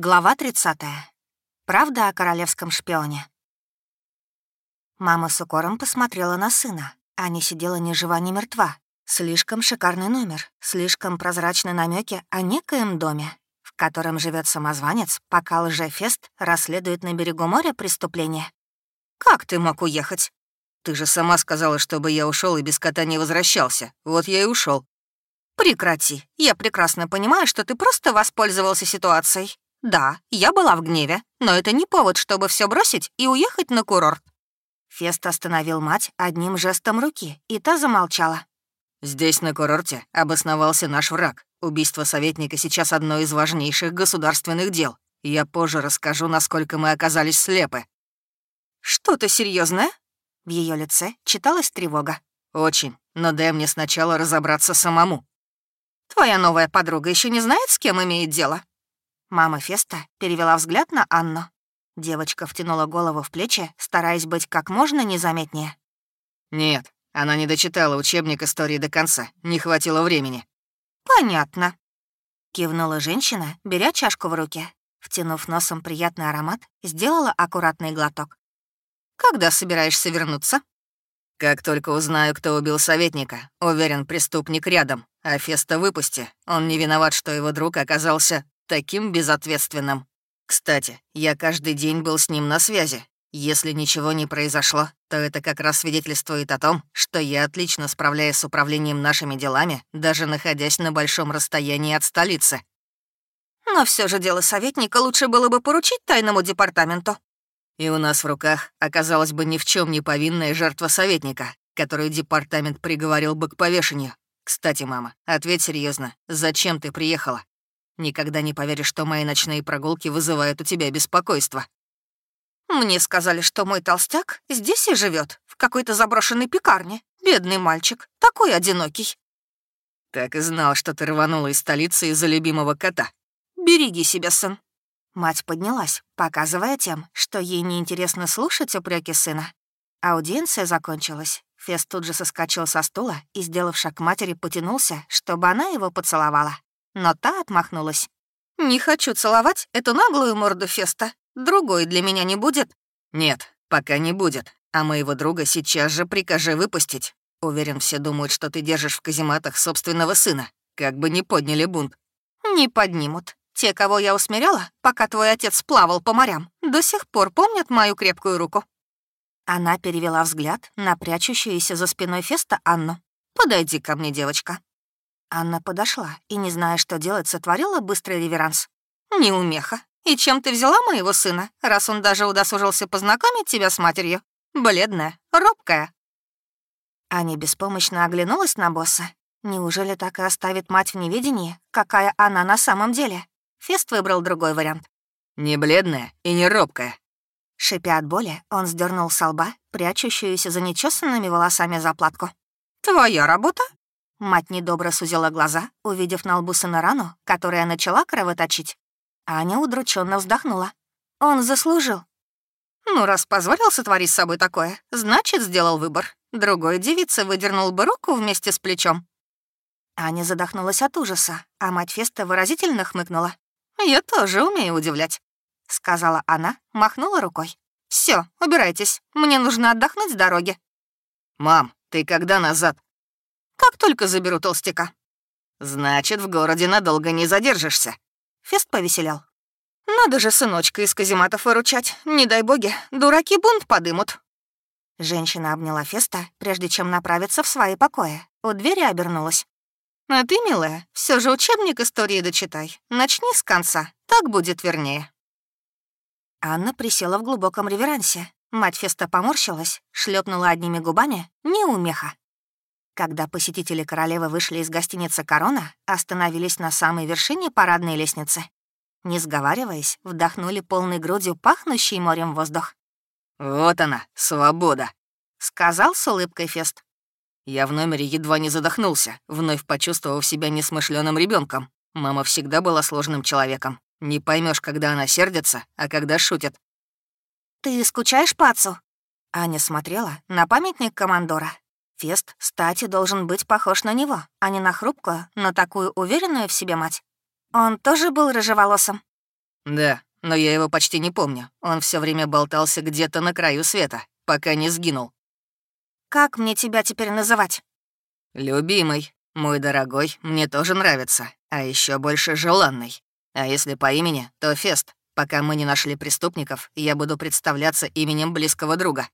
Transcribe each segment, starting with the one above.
Глава 30. Правда о королевском шпионе. Мама с укором посмотрела на сына. Аня сидела ни жива, ни мертва. Слишком шикарный номер, слишком прозрачные намеки о некоем доме, в котором живет самозванец, пока лжефест расследует на берегу моря преступление. «Как ты мог уехать?» «Ты же сама сказала, чтобы я ушел и без кота не возвращался. Вот я и ушел. «Прекрати. Я прекрасно понимаю, что ты просто воспользовался ситуацией. Да, я была в гневе, но это не повод, чтобы все бросить и уехать на курорт. Фест остановил мать одним жестом руки, и та замолчала. «Здесь, на курорте, обосновался наш враг. Убийство советника сейчас одно из важнейших государственных дел. Я позже расскажу, насколько мы оказались слепы». «Что-то серьезное? В ее лице читалась тревога. «Очень, но дай мне сначала разобраться самому». «Твоя новая подруга еще не знает, с кем имеет дело?» Мама Феста перевела взгляд на Анну. Девочка втянула голову в плечи, стараясь быть как можно незаметнее. «Нет, она не дочитала учебник истории до конца, не хватило времени». «Понятно», — кивнула женщина, беря чашку в руки. Втянув носом приятный аромат, сделала аккуратный глоток. «Когда собираешься вернуться?» «Как только узнаю, кто убил советника, уверен, преступник рядом, а Феста выпусти. Он не виноват, что его друг оказался таким безответственным. Кстати, я каждый день был с ним на связи. Если ничего не произошло, то это как раз свидетельствует о том, что я отлично справляюсь с управлением нашими делами, даже находясь на большом расстоянии от столицы. Но все же дело советника лучше было бы поручить тайному департаменту. И у нас в руках оказалась бы ни в чем не повинная жертва советника, которую департамент приговорил бы к повешению. Кстати, мама, ответь серьезно, зачем ты приехала? Никогда не поверишь, что мои ночные прогулки вызывают у тебя беспокойство. Мне сказали, что мой толстяк здесь и живет, в какой-то заброшенной пекарне. Бедный мальчик, такой одинокий. Так и знал, что ты рванула из столицы из-за любимого кота. Береги себя, сын. Мать поднялась, показывая тем, что ей неинтересно слушать упреки сына. Аудиенция закончилась. Фест тут же соскочил со стула и, сделав шаг матери, потянулся, чтобы она его поцеловала но та отмахнулась. «Не хочу целовать эту наглую морду Феста. Другой для меня не будет». «Нет, пока не будет. А моего друга сейчас же прикажи выпустить. Уверен, все думают, что ты держишь в казематах собственного сына. Как бы не подняли бунт». «Не поднимут. Те, кого я усмиряла, пока твой отец плавал по морям, до сих пор помнят мою крепкую руку». Она перевела взгляд на прячущуюся за спиной Феста Анну. «Подойди ко мне, девочка». Анна подошла и, не зная, что делать, сотворила быстрый реверанс. «Неумеха. И чем ты взяла моего сына, раз он даже удосужился познакомить тебя с матерью? Бледная, робкая». Аня беспомощно оглянулась на босса. Неужели так и оставит мать в неведении, какая она на самом деле? Фест выбрал другой вариант. «Не бледная и не робкая». Шипя от боли, он сдернул со лба прячущуюся за нечесанными волосами заплатку. «Твоя работа?» Мать недобро сузила глаза, увидев на лбу сына рану, которая начала кровоточить. Аня удрученно вздохнула. Он заслужил. Ну, раз позволил сотворить с собой такое, значит, сделал выбор. Другой девице выдернул бы руку вместе с плечом. Аня задохнулась от ужаса, а мать Феста выразительно хмыкнула. «Я тоже умею удивлять», — сказала она, махнула рукой. Все, убирайтесь, мне нужно отдохнуть с дороги». «Мам, ты когда назад?» Как только заберу толстяка». «Значит, в городе надолго не задержишься». Фест повеселял. «Надо же сыночка из казематов выручать. Не дай боги, дураки бунт подымут». Женщина обняла Феста, прежде чем направиться в свои покои. У двери обернулась. «А ты, милая, все же учебник истории дочитай. Начни с конца, так будет вернее». Анна присела в глубоком реверансе. Мать Феста поморщилась, шлепнула одними губами «неумеха». Когда посетители королевы вышли из гостиницы «Корона», остановились на самой вершине парадной лестницы. Не сговариваясь, вдохнули полной грудью пахнущий морем воздух. «Вот она, свобода», — сказал с улыбкой Фест. Я в номере едва не задохнулся, вновь почувствовав себя несмышленым ребенком. Мама всегда была сложным человеком. Не поймешь, когда она сердится, а когда шутит. «Ты скучаешь по отцу?» Аня смотрела на памятник командора, Фест, кстати, должен быть похож на него, а не на хрупкую, но такую уверенную в себе мать. Он тоже был рыжеволосым. Да, но я его почти не помню. Он все время болтался где-то на краю света, пока не сгинул. Как мне тебя теперь называть? Любимый, мой дорогой, мне тоже нравится, а еще больше желанный. А если по имени, то Фест. Пока мы не нашли преступников, я буду представляться именем близкого друга.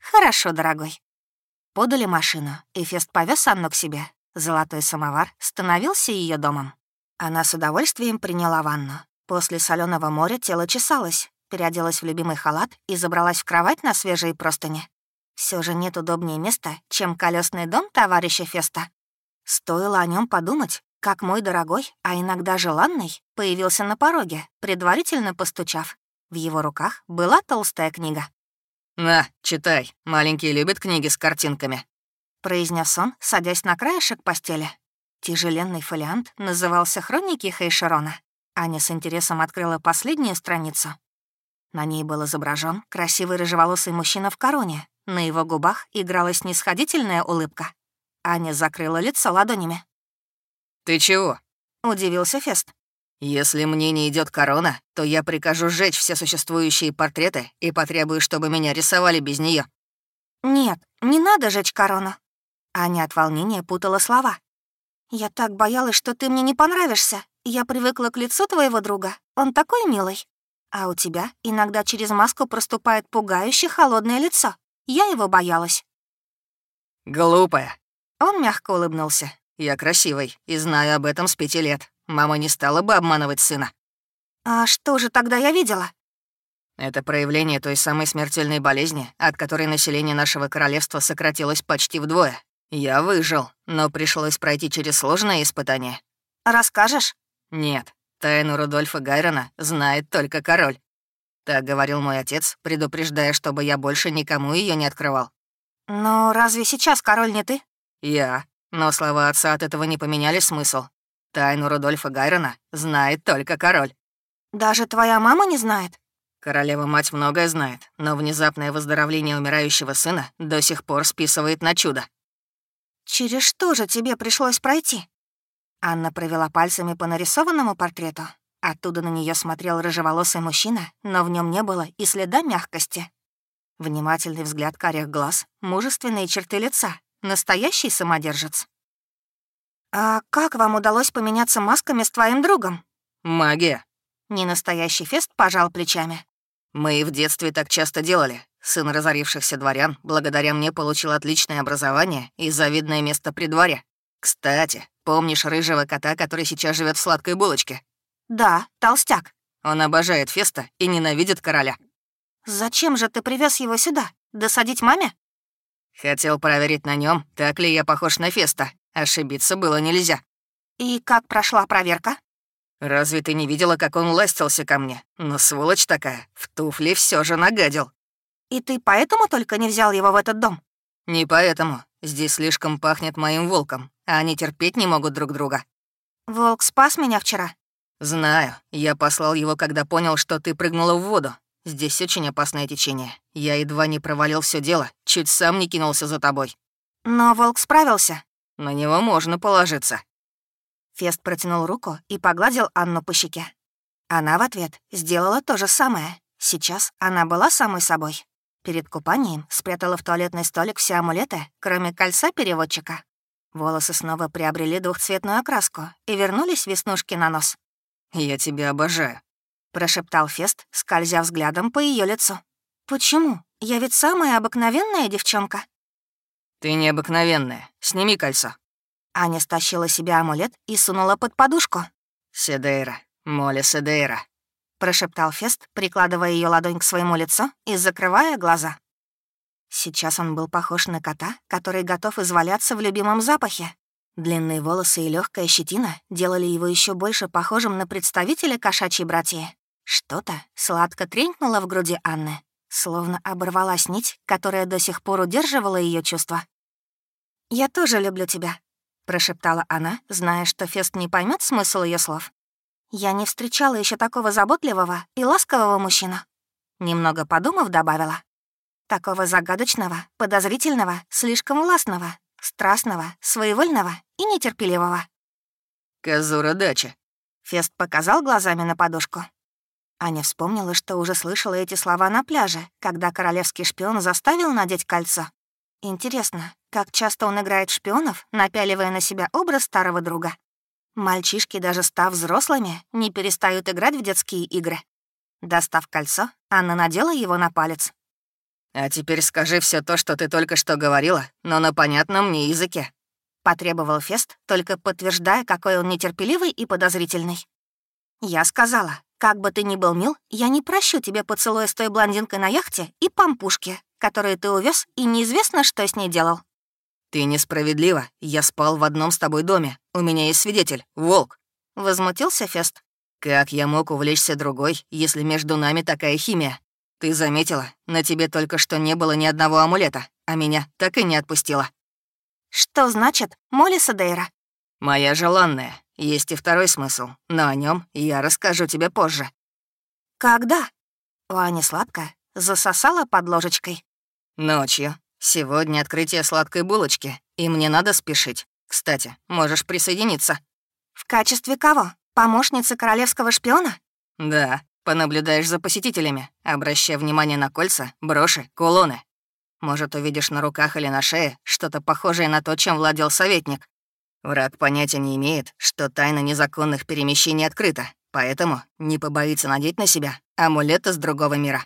Хорошо, дорогой. Подали машину, и Фест повез Анну к себе. Золотой самовар становился ее домом. Она с удовольствием приняла ванну. После соленого моря тело чесалось, переоделась в любимый халат и забралась в кровать на свежие простыни. Все же нет удобнее места, чем колесный дом товарища Феста. Стоило о нем подумать, как мой дорогой, а иногда желанный, появился на пороге, предварительно постучав. В его руках была толстая книга. «На, читай. Маленькие любят книги с картинками», — произнес он, садясь на краешек постели. Тяжеленный фолиант назывался «Хроники Хейшерона». Аня с интересом открыла последнюю страницу. На ней был изображен красивый рыжеволосый мужчина в короне. На его губах играла снисходительная улыбка. Аня закрыла лицо ладонями. «Ты чего?» — удивился Фест. «Если мне не идет корона, то я прикажу сжечь все существующие портреты и потребую, чтобы меня рисовали без нее. «Нет, не надо жечь корону». Аня от волнения путала слова. «Я так боялась, что ты мне не понравишься. Я привыкла к лицу твоего друга. Он такой милый. А у тебя иногда через маску проступает пугающе холодное лицо. Я его боялась». «Глупая». Он мягко улыбнулся. «Я красивый и знаю об этом с пяти лет. Мама не стала бы обманывать сына». «А что же тогда я видела?» Это проявление той самой смертельной болезни, от которой население нашего королевства сократилось почти вдвое. Я выжил, но пришлось пройти через сложное испытание. «Расскажешь?» «Нет, Тайну Рудольфа Гайрона знает только король. Так говорил мой отец, предупреждая, чтобы я больше никому ее не открывал. Но разве сейчас король не ты? Я. Но слова отца от этого не поменяли смысл. Тайну Рудольфа Гайрона знает только король. Даже твоя мама не знает? Королева-мать многое знает, но внезапное выздоровление умирающего сына до сих пор списывает на чудо. Через что же тебе пришлось пройти? Анна провела пальцами по нарисованному портрету. Оттуда на нее смотрел рыжеволосый мужчина, но в нем не было и следа мягкости. Внимательный взгляд карих глаз, мужественные черты лица, настоящий самодержец. «А как вам удалось поменяться масками с твоим другом?» «Магия». Ненастоящий фест пожал плечами. «Мы и в детстве так часто делали. Сын разорившихся дворян благодаря мне получил отличное образование и завидное место при дворе. Кстати, помнишь рыжего кота, который сейчас живет в сладкой булочке? Да, толстяк. Он обожает Феста и ненавидит короля. Зачем же ты привез его сюда? Досадить маме? Хотел проверить на нем, так ли я похож на Феста. Ошибиться было нельзя. И как прошла проверка? Разве ты не видела, как он ластился ко мне? Ну, сволочь такая, в туфли все же нагадил. И ты поэтому только не взял его в этот дом? Не поэтому. Здесь слишком пахнет моим волком, а они терпеть не могут друг друга. Волк спас меня вчера. Знаю. Я послал его, когда понял, что ты прыгнула в воду. Здесь очень опасное течение. Я едва не провалил все дело, чуть сам не кинулся за тобой. Но волк справился. На него можно положиться. Фест протянул руку и погладил Анну по щеке. Она в ответ сделала то же самое. Сейчас она была самой собой. Перед купанием спрятала в туалетный столик все амулеты, кроме кольца переводчика. Волосы снова приобрели двухцветную окраску и вернулись веснушки на нос. «Я тебя обожаю», — прошептал Фест, скользя взглядом по ее лицу. «Почему? Я ведь самая обыкновенная девчонка». «Ты необыкновенная. Сними кольцо». Аня стащила себе амулет и сунула под подушку. «Седейра, Моля Седейра», прошептал Фест, прикладывая ее ладонь к своему лицу и закрывая глаза. Сейчас он был похож на кота, который готов изваляться в любимом запахе. Длинные волосы и легкая щетина делали его еще больше похожим на представителя кошачьей братьи. Что-то сладко тренькнуло в груди Анны, словно оборвалась нить, которая до сих пор удерживала ее чувства. «Я тоже люблю тебя», — прошептала она, зная, что Фест не поймет смысл ее слов. Я не встречала еще такого заботливого и ласкового мужчину. Немного подумав, добавила. Такого загадочного, подозрительного, слишком властного, страстного, своевольного и нетерпеливого. «Казура дача». Фест показал глазами на подушку. Аня вспомнила, что уже слышала эти слова на пляже, когда королевский шпион заставил надеть кольцо. Интересно, как часто он играет шпионов, напяливая на себя образ старого друга? Мальчишки, даже став взрослыми, не перестают играть в детские игры. Достав кольцо, Анна надела его на палец. «А теперь скажи все то, что ты только что говорила, но на понятном мне языке», — потребовал Фест, только подтверждая, какой он нетерпеливый и подозрительный. «Я сказала, как бы ты ни был мил, я не прощу тебе поцелуя с той блондинкой на яхте и пампушки, которые ты увез, и неизвестно, что с ней делал». «Ты несправедлива. Я спал в одном с тобой доме. У меня есть свидетель, волк». Возмутился Фест. «Как я мог увлечься другой, если между нами такая химия? Ты заметила, на тебе только что не было ни одного амулета, а меня так и не отпустила». «Что значит Молиса Дейра?» «Моя желанная. Есть и второй смысл, но о нем я расскажу тебе позже». «Когда?» У Ани сладко засосала под ложечкой. «Ночью. Сегодня открытие сладкой булочки, и мне надо спешить. Кстати, можешь присоединиться». «В качестве кого? Помощницы королевского шпиона?» «Да. Понаблюдаешь за посетителями, обращая внимание на кольца, броши, кулоны. Может, увидишь на руках или на шее что-то похожее на то, чем владел советник. Враг понятия не имеет, что тайна незаконных перемещений открыта, поэтому не побоится надеть на себя амулет из другого мира.